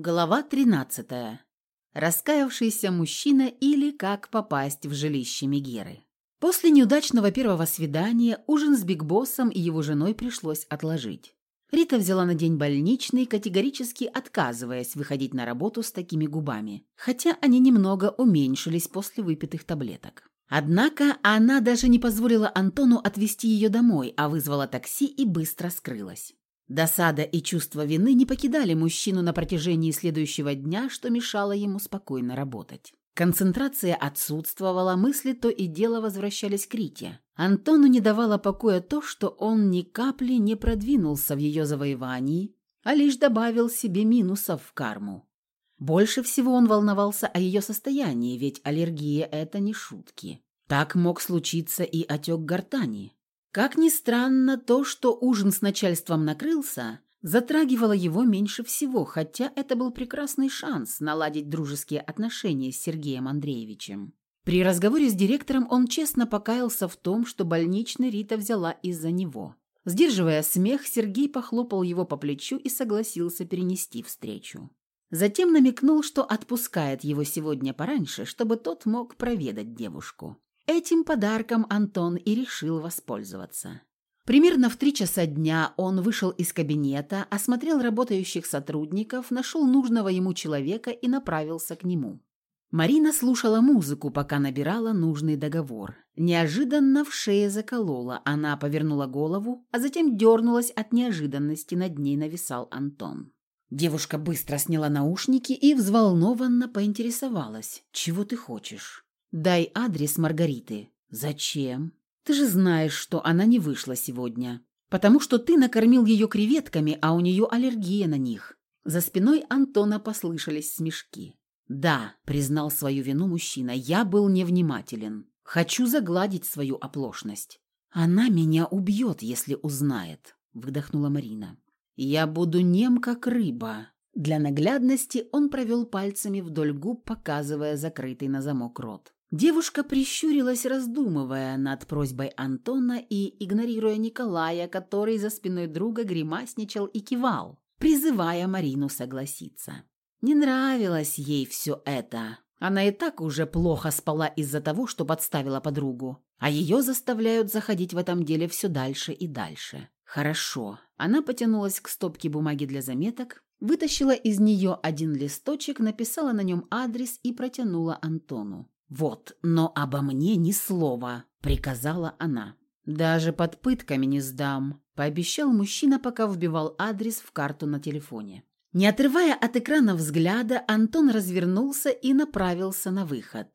Глава 13. Раскаявшийся мужчина или как попасть в жилище Мегеры. После неудачного первого свидания ужин с Биг Боссом и его женой пришлось отложить. Рита взяла на день больничный, категорически отказываясь выходить на работу с такими губами, хотя они немного уменьшились после выпитых таблеток. Однако она даже не позволила Антону отвезти ее домой, а вызвала такси и быстро скрылась. Досада и чувство вины не покидали мужчину на протяжении следующего дня, что мешало ему спокойно работать. Концентрация отсутствовала, мысли то и дело возвращались к Рите. Антону не давало покоя то, что он ни капли не продвинулся в ее завоевании, а лишь добавил себе минусов в карму. Больше всего он волновался о ее состоянии, ведь аллергия – это не шутки. Так мог случиться и отек гортани. Как ни странно, то, что ужин с начальством накрылся, затрагивало его меньше всего, хотя это был прекрасный шанс наладить дружеские отношения с Сергеем Андреевичем. При разговоре с директором он честно покаялся в том, что больничный Рита взяла из-за него. Сдерживая смех, Сергей похлопал его по плечу и согласился перенести встречу. Затем намекнул, что отпускает его сегодня пораньше, чтобы тот мог проведать девушку. Этим подарком Антон и решил воспользоваться. Примерно в три часа дня он вышел из кабинета, осмотрел работающих сотрудников, нашел нужного ему человека и направился к нему. Марина слушала музыку, пока набирала нужный договор. Неожиданно в шее заколола, она повернула голову, а затем дернулась от неожиданности, над ней нависал Антон. Девушка быстро сняла наушники и взволнованно поинтересовалась. «Чего ты хочешь?» «Дай адрес Маргариты». «Зачем?» «Ты же знаешь, что она не вышла сегодня. Потому что ты накормил ее креветками, а у нее аллергия на них». За спиной Антона послышались смешки. «Да», — признал свою вину мужчина, — «я был невнимателен. Хочу загладить свою оплошность». «Она меня убьет, если узнает», — выдохнула Марина. «Я буду нем, как рыба». Для наглядности он провел пальцами вдоль губ, показывая закрытый на замок рот. Девушка прищурилась, раздумывая над просьбой Антона и игнорируя Николая, который за спиной друга гримасничал и кивал, призывая Марину согласиться. Не нравилось ей все это. Она и так уже плохо спала из-за того, что подставила подругу, а ее заставляют заходить в этом деле все дальше и дальше. Хорошо. Она потянулась к стопке бумаги для заметок, вытащила из нее один листочек, написала на нем адрес и протянула Антону. «Вот, но обо мне ни слова», — приказала она. «Даже под пытками не сдам», — пообещал мужчина, пока вбивал адрес в карту на телефоне. Не отрывая от экрана взгляда, Антон развернулся и направился на выход.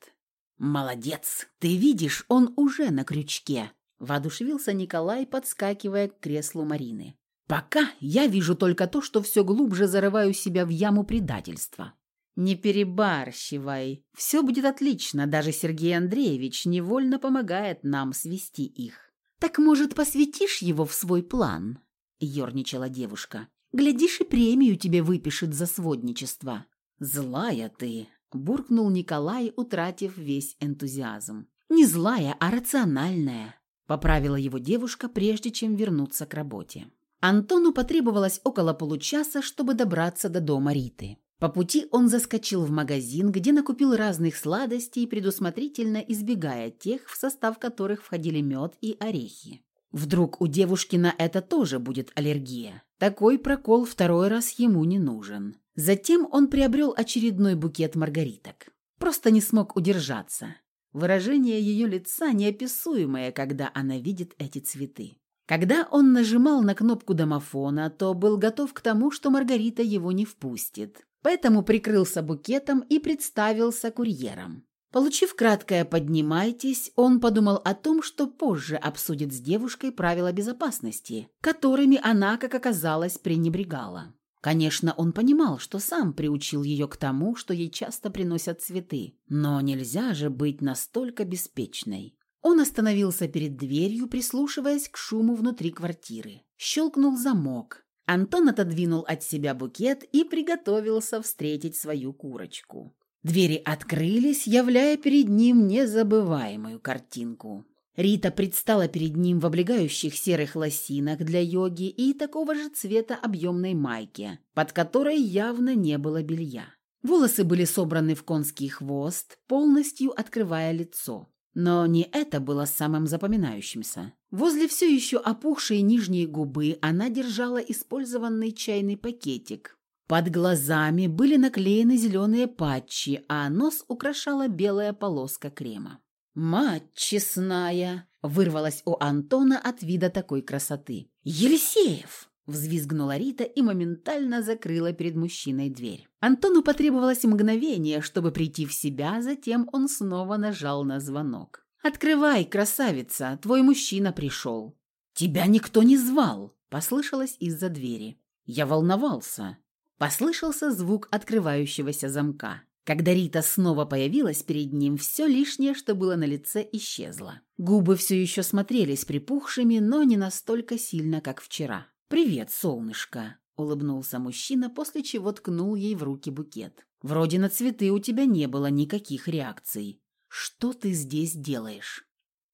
«Молодец! Ты видишь, он уже на крючке!» – воодушевился Николай, подскакивая к креслу Марины. «Пока я вижу только то, что все глубже зарываю себя в яму предательства. «Не перебарщивай. Все будет отлично. Даже Сергей Андреевич невольно помогает нам свести их». «Так, может, посвятишь его в свой план?» – ерничала девушка. «Глядишь, и премию тебе выпишет за сводничество». «Злая ты!» – буркнул Николай, утратив весь энтузиазм. «Не злая, а рациональная», – поправила его девушка, прежде чем вернуться к работе. Антону потребовалось около получаса, чтобы добраться до дома Риты. По пути он заскочил в магазин, где накупил разных сладостей, предусмотрительно избегая тех, в состав которых входили мед и орехи. Вдруг у девушки на это тоже будет аллергия. Такой прокол второй раз ему не нужен. Затем он приобрел очередной букет маргариток. Просто не смог удержаться. Выражение ее лица неописуемое, когда она видит эти цветы. Когда он нажимал на кнопку домофона, то был готов к тому, что Маргарита его не впустит поэтому прикрылся букетом и представился курьером. Получив краткое «поднимайтесь», он подумал о том, что позже обсудит с девушкой правила безопасности, которыми она, как оказалось, пренебрегала. Конечно, он понимал, что сам приучил ее к тому, что ей часто приносят цветы, но нельзя же быть настолько беспечной. Он остановился перед дверью, прислушиваясь к шуму внутри квартиры. Щелкнул замок, Антон отодвинул от себя букет и приготовился встретить свою курочку. Двери открылись, являя перед ним незабываемую картинку. Рита предстала перед ним в облегающих серых лосинах для йоги и такого же цвета объемной майке, под которой явно не было белья. Волосы были собраны в конский хвост, полностью открывая лицо. Но не это было самым запоминающимся. Возле все еще опухшей нижней губы она держала использованный чайный пакетик. Под глазами были наклеены зеленые патчи, а нос украшала белая полоска крема. «Мать честная!» – вырвалась у Антона от вида такой красоты. «Елисеев!» – взвизгнула Рита и моментально закрыла перед мужчиной дверь. Антону потребовалось мгновение, чтобы прийти в себя, затем он снова нажал на звонок. «Открывай, красавица, твой мужчина пришел». «Тебя никто не звал», – послышалось из-за двери. «Я волновался». Послышался звук открывающегося замка. Когда Рита снова появилась перед ним, все лишнее, что было на лице, исчезло. Губы все еще смотрелись припухшими, но не настолько сильно, как вчера. «Привет, солнышко», — улыбнулся мужчина, после чего ткнул ей в руки букет. «Вроде на цветы у тебя не было никаких реакций. Что ты здесь делаешь?»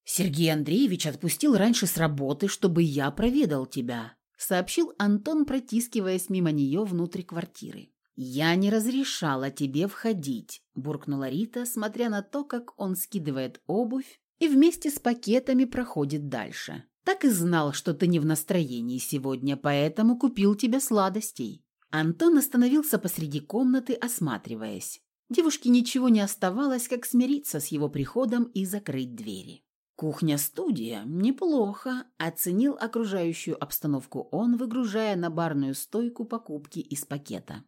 «Сергей Андреевич отпустил раньше с работы, чтобы я проведал тебя», — сообщил Антон, протискиваясь мимо нее внутрь квартиры. «Я не разрешала тебе входить», – буркнула Рита, смотря на то, как он скидывает обувь и вместе с пакетами проходит дальше. «Так и знал, что ты не в настроении сегодня, поэтому купил тебе сладостей». Антон остановился посреди комнаты, осматриваясь. Девушке ничего не оставалось, как смириться с его приходом и закрыть двери. «Кухня-студия. Неплохо», – оценил окружающую обстановку он, выгружая на барную стойку покупки из пакета.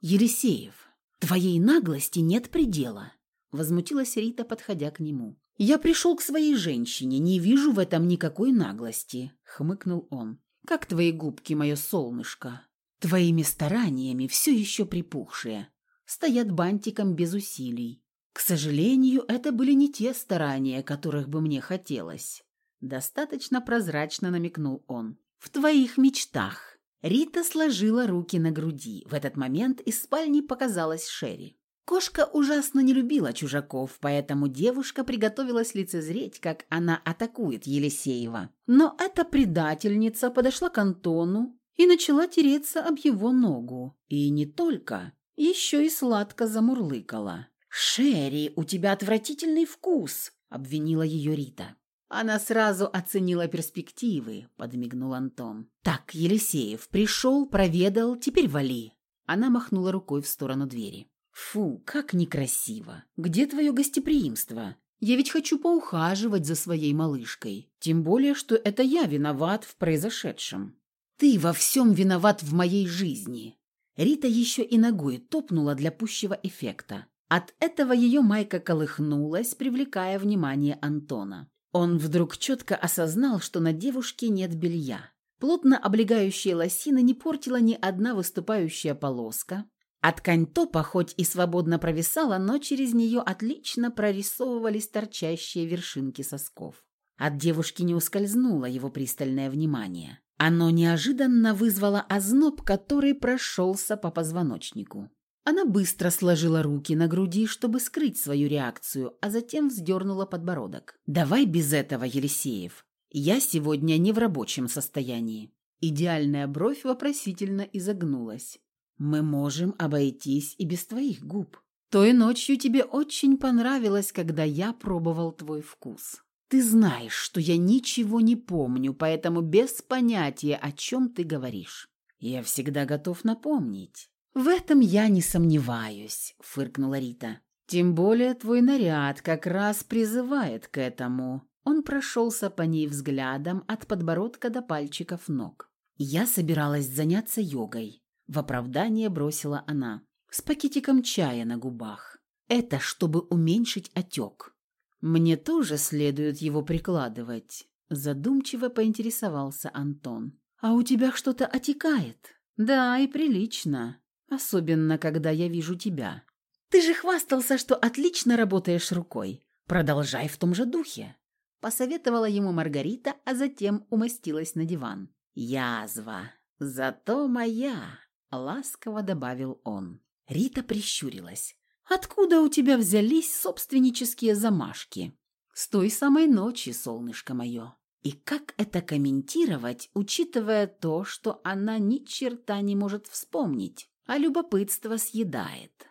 «Елисеев, твоей наглости нет предела», — возмутилась Рита, подходя к нему. «Я пришел к своей женщине, не вижу в этом никакой наглости», — хмыкнул он. «Как твои губки, мое солнышко? Твоими стараниями все еще припухшие. Стоят бантиком без усилий. К сожалению, это были не те старания, которых бы мне хотелось». Достаточно прозрачно намекнул он. «В твоих мечтах. Рита сложила руки на груди. В этот момент из спальни показалась Шерри. Кошка ужасно не любила чужаков, поэтому девушка приготовилась лицезреть, как она атакует Елисеева. Но эта предательница подошла к Антону и начала тереться об его ногу. И не только, еще и сладко замурлыкала. «Шерри, у тебя отвратительный вкус!» – обвинила ее Рита. Она сразу оценила перспективы, подмигнул Антон. Так, Елисеев пришел, проведал, теперь вали. Она махнула рукой в сторону двери. Фу, как некрасиво. Где твое гостеприимство? Я ведь хочу поухаживать за своей малышкой. Тем более, что это я виноват в произошедшем. Ты во всем виноват в моей жизни. Рита еще и ногой топнула для пущего эффекта. От этого ее майка колыхнулась, привлекая внимание Антона. Он вдруг четко осознал, что на девушке нет белья. Плотно облегающие лосины не портила ни одна выступающая полоска, а ткань топа хоть и свободно провисала, но через нее отлично прорисовывались торчащие вершинки сосков. От девушки не ускользнуло его пристальное внимание. Оно неожиданно вызвало озноб, который прошелся по позвоночнику. Она быстро сложила руки на груди, чтобы скрыть свою реакцию, а затем вздернула подбородок. «Давай без этого, Елисеев. Я сегодня не в рабочем состоянии». Идеальная бровь вопросительно изогнулась. «Мы можем обойтись и без твоих губ. Той ночью тебе очень понравилось, когда я пробовал твой вкус. Ты знаешь, что я ничего не помню, поэтому без понятия, о чем ты говоришь. Я всегда готов напомнить». «В этом я не сомневаюсь», — фыркнула Рита. «Тем более твой наряд как раз призывает к этому». Он прошелся по ней взглядом от подбородка до пальчиков ног. «Я собиралась заняться йогой», — в оправдание бросила она, с пакетиком чая на губах. «Это чтобы уменьшить отек». «Мне тоже следует его прикладывать», — задумчиво поинтересовался Антон. «А у тебя что-то отекает?» «Да, и прилично. Особенно, когда я вижу тебя. Ты же хвастался, что отлично работаешь рукой. Продолжай в том же духе. Посоветовала ему Маргарита, а затем умостилась на диван. Язва. Зато моя, ласково добавил он. Рита прищурилась. Откуда у тебя взялись собственнические замашки? С той самой ночи, солнышко мое. И как это комментировать, учитывая то, что она ни черта не может вспомнить, а любопытство съедает?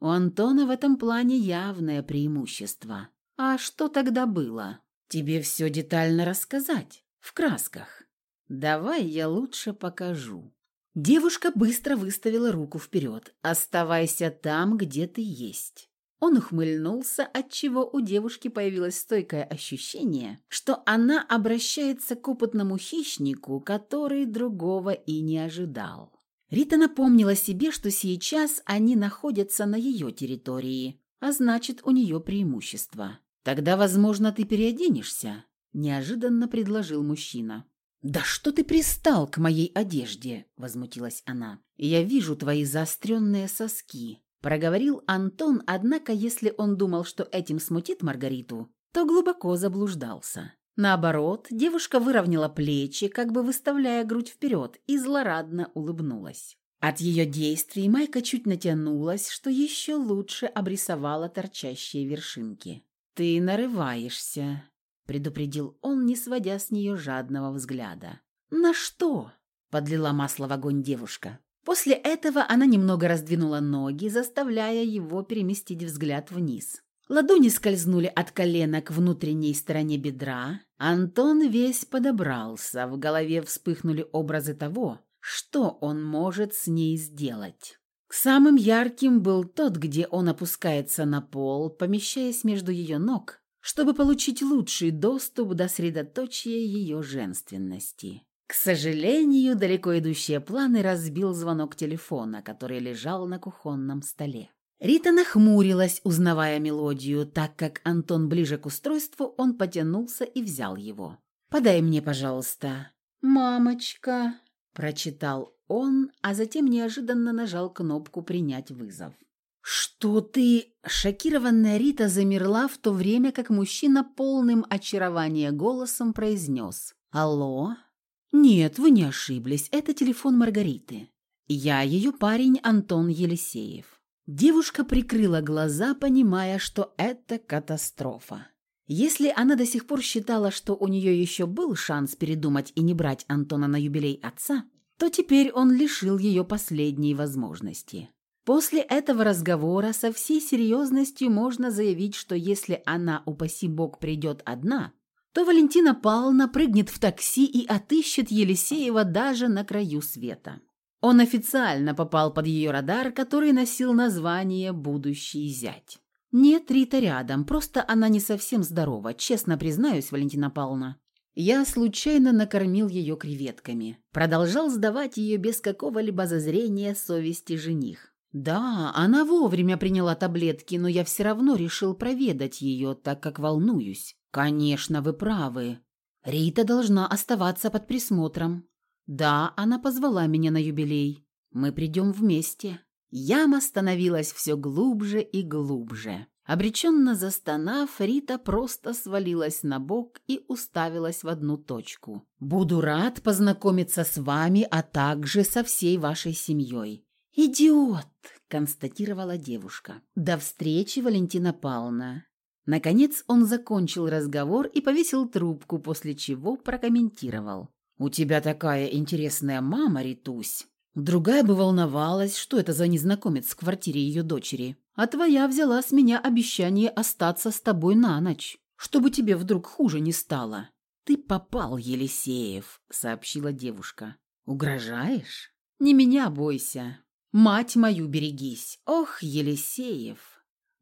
У Антона в этом плане явное преимущество. А что тогда было? Тебе все детально рассказать? В красках. Давай я лучше покажу. Девушка быстро выставила руку вперед. «Оставайся там, где ты есть». Он ухмыльнулся, отчего у девушки появилось стойкое ощущение, что она обращается к опытному хищнику, который другого и не ожидал. Рита напомнила себе, что сейчас они находятся на ее территории, а значит, у нее преимущество. «Тогда, возможно, ты переоденешься», – неожиданно предложил мужчина. «Да что ты пристал к моей одежде?» – возмутилась она. «Я вижу твои заостренные соски», – проговорил Антон, однако если он думал, что этим смутит Маргариту, то глубоко заблуждался. Наоборот, девушка выровняла плечи, как бы выставляя грудь вперед, и злорадно улыбнулась. От ее действий майка чуть натянулась, что еще лучше обрисовала торчащие вершинки. «Ты нарываешься», предупредил он, не сводя с нее жадного взгляда. «На что?» – подлила масло в огонь девушка. После этого она немного раздвинула ноги, заставляя его переместить взгляд вниз. Ладони скользнули от колена к внутренней стороне бедра. Антон весь подобрался, в голове вспыхнули образы того, что он может с ней сделать. Самым ярким был тот, где он опускается на пол, помещаясь между ее ног, чтобы получить лучший доступ до средоточия ее женственности. К сожалению, далеко идущие планы разбил звонок телефона, который лежал на кухонном столе. Рита нахмурилась, узнавая мелодию, так как Антон ближе к устройству, он потянулся и взял его. «Подай мне, пожалуйста». «Мамочка», – прочитал он, а затем неожиданно нажал кнопку «Принять вызов». «Что ты...» Шокированная Рита замерла в то время, как мужчина полным очарования голосом произнес. «Алло?» «Нет, вы не ошиблись, это телефон Маргариты. Я ее парень Антон Елисеев». Девушка прикрыла глаза, понимая, что это катастрофа. Если она до сих пор считала, что у нее еще был шанс передумать и не брать Антона на юбилей отца, то теперь он лишил ее последней возможности. После этого разговора со всей серьезностью можно заявить, что если она, упаси бог, придет одна, то Валентина Павловна прыгнет в такси и отыщет Елисеева даже на краю света. Он официально попал под ее радар, который носил название «Будущий зять». «Нет, Рита рядом, просто она не совсем здорова, честно признаюсь, Валентина Павловна. Я случайно накормил ее креветками. Продолжал сдавать ее без какого-либо зазрения совести жених. «Да, она вовремя приняла таблетки, но я все равно решил проведать ее, так как волнуюсь. Конечно, вы правы. Рита должна оставаться под присмотром. Да, она позвала меня на юбилей. Мы придем вместе». Яма становилась все глубже и глубже. Обреченно застонав, Рита просто свалилась на бок и уставилась в одну точку. «Буду рад познакомиться с вами, а также со всей вашей семьей. «Идиот!» – констатировала девушка. «До встречи, Валентина Павловна!» Наконец он закончил разговор и повесил трубку, после чего прокомментировал. «У тебя такая интересная мама, Ритусь. Другая бы волновалась, что это за незнакомец в квартире ее дочери. А твоя взяла с меня обещание остаться с тобой на ночь, чтобы тебе вдруг хуже не стало». «Ты попал, Елисеев», — сообщила девушка. «Угрожаешь? Не меня бойся. Мать мою берегись! Ох, Елисеев!»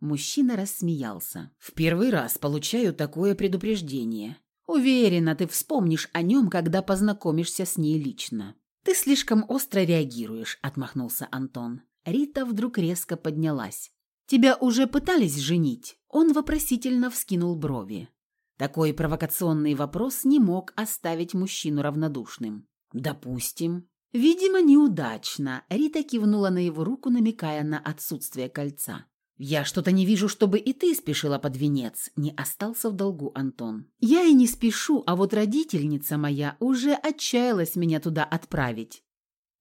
Мужчина рассмеялся. «В первый раз получаю такое предупреждение. Уверена, ты вспомнишь о нем, когда познакомишься с ней лично». «Ты слишком остро реагируешь», — отмахнулся Антон. Рита вдруг резко поднялась. «Тебя уже пытались женить?» Он вопросительно вскинул брови. Такой провокационный вопрос не мог оставить мужчину равнодушным. «Допустим. Видимо, неудачно. Рита кивнула на его руку, намекая на отсутствие кольца. «Я что-то не вижу, чтобы и ты спешила под венец», — не остался в долгу Антон. «Я и не спешу, а вот родительница моя уже отчаялась меня туда отправить.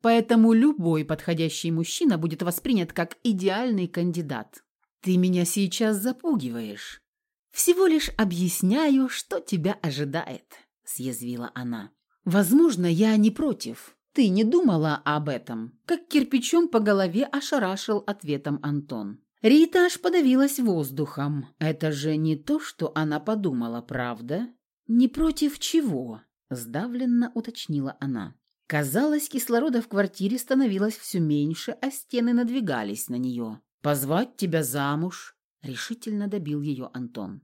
Поэтому любой подходящий мужчина будет воспринят как идеальный кандидат. Ты меня сейчас запугиваешь». Всего лишь объясняю, что тебя ожидает», — съязвила она. «Возможно, я не против. Ты не думала об этом?» Как кирпичом по голове ошарашил ответом Антон. Рита аж подавилась воздухом. Это же не то, что она подумала, правда? «Не против чего?» – сдавленно уточнила она. Казалось, кислорода в квартире становилось все меньше, а стены надвигались на нее. «Позвать тебя замуж?» – решительно добил ее Антон.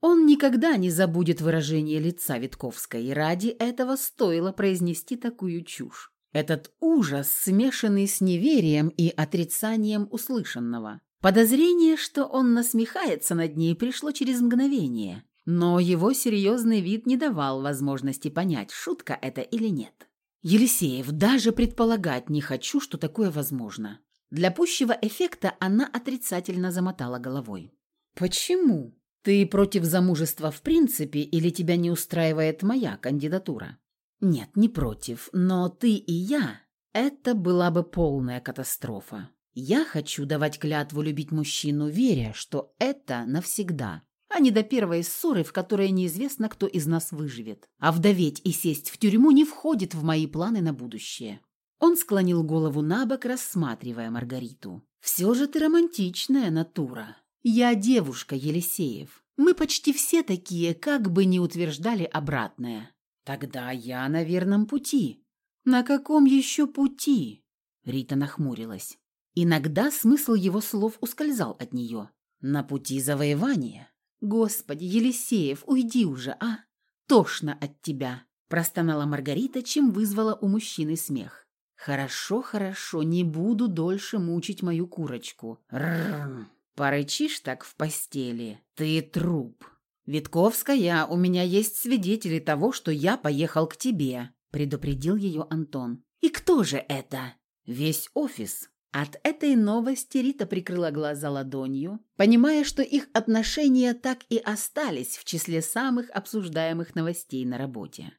Он никогда не забудет выражение лица Витковской, и ради этого стоило произнести такую чушь. Этот ужас, смешанный с неверием и отрицанием услышанного. Подозрение, что он насмехается над ней, пришло через мгновение, но его серьезный вид не давал возможности понять, шутка это или нет. «Елисеев, даже предполагать не хочу, что такое возможно». Для пущего эффекта она отрицательно замотала головой. «Почему? Ты против замужества в принципе или тебя не устраивает моя кандидатура?» «Нет, не против, но ты и я – это была бы полная катастрофа. Я хочу давать клятву любить мужчину, веря, что это навсегда, а не до первой ссоры, в которой неизвестно, кто из нас выживет. А вдоветь и сесть в тюрьму не входит в мои планы на будущее. Он склонил голову на бок, рассматривая Маргариту. «Все же ты романтичная натура. Я девушка, Елисеев. Мы почти все такие, как бы ни утверждали обратное. Тогда я на верном пути». «На каком еще пути?» Рита нахмурилась. Иногда смысл его слов ускользал от нее. На пути завоевания. «Господи, Елисеев, уйди уже, а! Тошно от тебя!» Простонала Маргарита, чем вызвала у мужчины смех. «Хорошо, хорошо, не буду дольше мучить мою курочку. Рррр. Порычишь так в постели. Ты труп. Витковская, у меня есть свидетели того, что я поехал к тебе», предупредил ее Антон. «И кто же это?» «Весь офис. От этой новости Рита прикрыла глаза ладонью, понимая, что их отношения так и остались в числе самых обсуждаемых новостей на работе.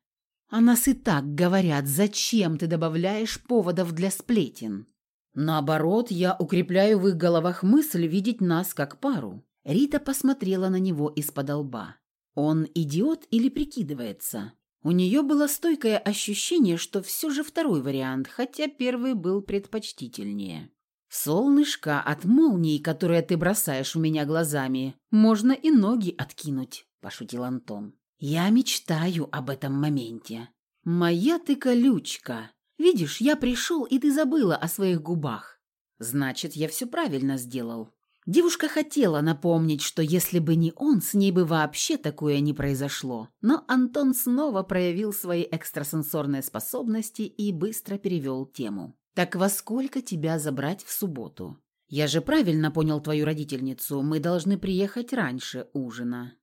«О нас и так говорят, зачем ты добавляешь поводов для сплетен?» «Наоборот, я укрепляю в их головах мысль видеть нас как пару». Рита посмотрела на него из-под лба. «Он идиот или прикидывается?» У нее было стойкое ощущение, что все же второй вариант, хотя первый был предпочтительнее. «Солнышко, от молний, которые ты бросаешь у меня глазами, можно и ноги откинуть», – пошутил Антон. «Я мечтаю об этом моменте. Моя ты колючка. Видишь, я пришел, и ты забыла о своих губах. Значит, я все правильно сделал. Девушка хотела напомнить, что если бы не он, с ней бы вообще такое не произошло. Но Антон снова проявил свои экстрасенсорные способности и быстро перевел тему. «Так во сколько тебя забрать в субботу? Я же правильно понял твою родительницу, мы должны приехать раньше ужина».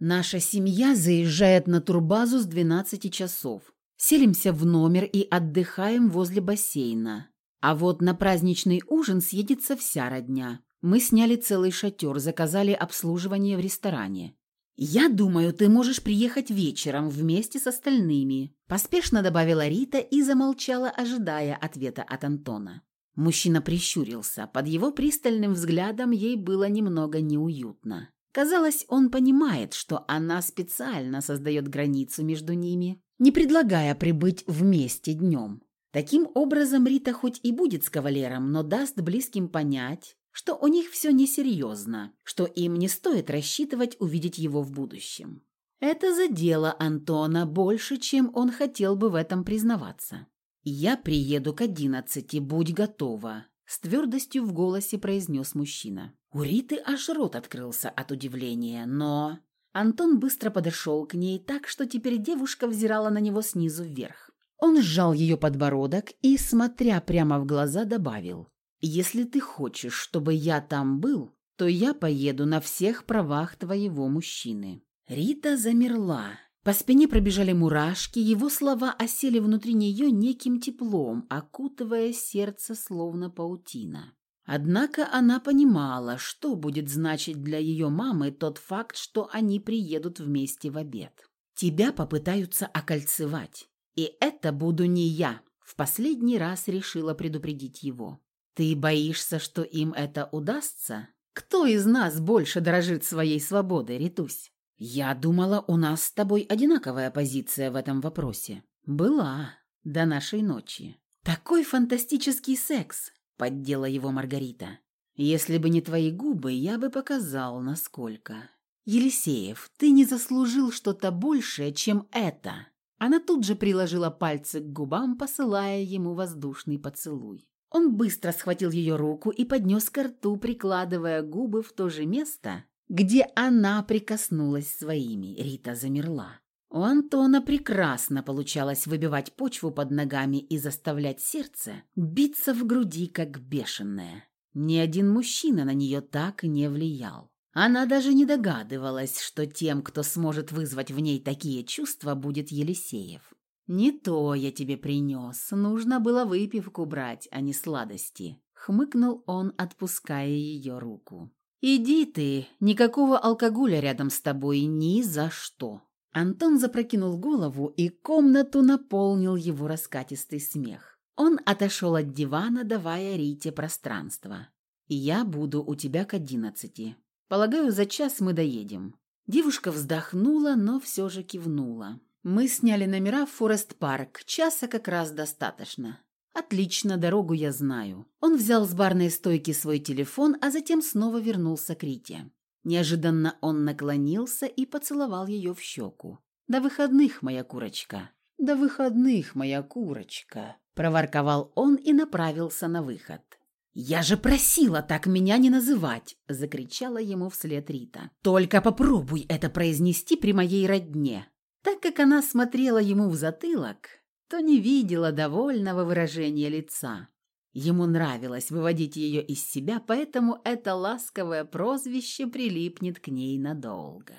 «Наша семья заезжает на турбазу с 12 часов. Селимся в номер и отдыхаем возле бассейна. А вот на праздничный ужин съедется вся родня. Мы сняли целый шатер, заказали обслуживание в ресторане. «Я думаю, ты можешь приехать вечером вместе с остальными», поспешно добавила Рита и замолчала, ожидая ответа от Антона. Мужчина прищурился. Под его пристальным взглядом ей было немного неуютно. Казалось, он понимает, что она специально создает границу между ними, не предлагая прибыть вместе днем. Таким образом, Рита хоть и будет с кавалером, но даст близким понять, что у них все несерьезно, что им не стоит рассчитывать увидеть его в будущем. Это задело Антона больше, чем он хотел бы в этом признаваться. «Я приеду к одиннадцати, будь готова», – с твердостью в голосе произнес мужчина. У Риты аж рот открылся от удивления, но... Антон быстро подошел к ней так, что теперь девушка взирала на него снизу вверх. Он сжал ее подбородок и, смотря прямо в глаза, добавил. Если ты хочешь, чтобы я там был, то я поеду на всех правах твоего мужчины». Рита замерла. По спине пробежали мурашки, его слова осели внутри нее неким теплом, окутывая сердце словно паутина. Однако она понимала, что будет значить для ее мамы тот факт, что они приедут вместе в обед. «Тебя попытаются окольцевать, и это буду не я», – в последний раз решила предупредить его. «Ты боишься, что им это удастся?» Кто из нас больше дорожит своей свободой, Ритусь? Я думала, у нас с тобой одинаковая позиция в этом вопросе. Была. До нашей ночи. Такой фантастический секс, поддела его Маргарита. Если бы не твои губы, я бы показал, насколько. Елисеев, ты не заслужил что-то большее, чем это. Она тут же приложила пальцы к губам, посылая ему воздушный поцелуй. Он быстро схватил ее руку и поднес к рту, прикладывая губы в то же место, где она прикоснулась своими. Рита замерла. У Антона прекрасно получалось выбивать почву под ногами и заставлять сердце биться в груди, как бешеное. Ни один мужчина на нее так не влиял. Она даже не догадывалась, что тем, кто сможет вызвать в ней такие чувства, будет Елисеев. «Не то я тебе принес. Нужно было выпивку брать, а не сладости», — хмыкнул он, отпуская ее руку. «Иди ты, никакого алкоголя рядом с тобой ни за что». Антон запрокинул голову, и комнату наполнил его раскатистый смех. Он отошел от дивана, давая Рите пространство. «Я буду у тебя к одиннадцати. Полагаю, за час мы доедем». Девушка вздохнула, но все же кивнула. «Мы сняли номера в Форест-парк. Часа как раз достаточно». «Отлично, дорогу я знаю». Он взял с барной стойки свой телефон, а затем снова вернулся к Рите. Неожиданно он наклонился и поцеловал ее в щеку. «До выходных, моя курочка!» «До выходных, моя курочка!» Проворковал он и направился на выход. «Я же просила так меня не называть!» – закричала ему вслед Рита. «Только попробуй это произнести при моей родне!» Так как она смотрела ему в затылок, то не видела довольного выражения лица. Ему нравилось выводить ее из себя, поэтому это ласковое прозвище прилипнет к ней надолго.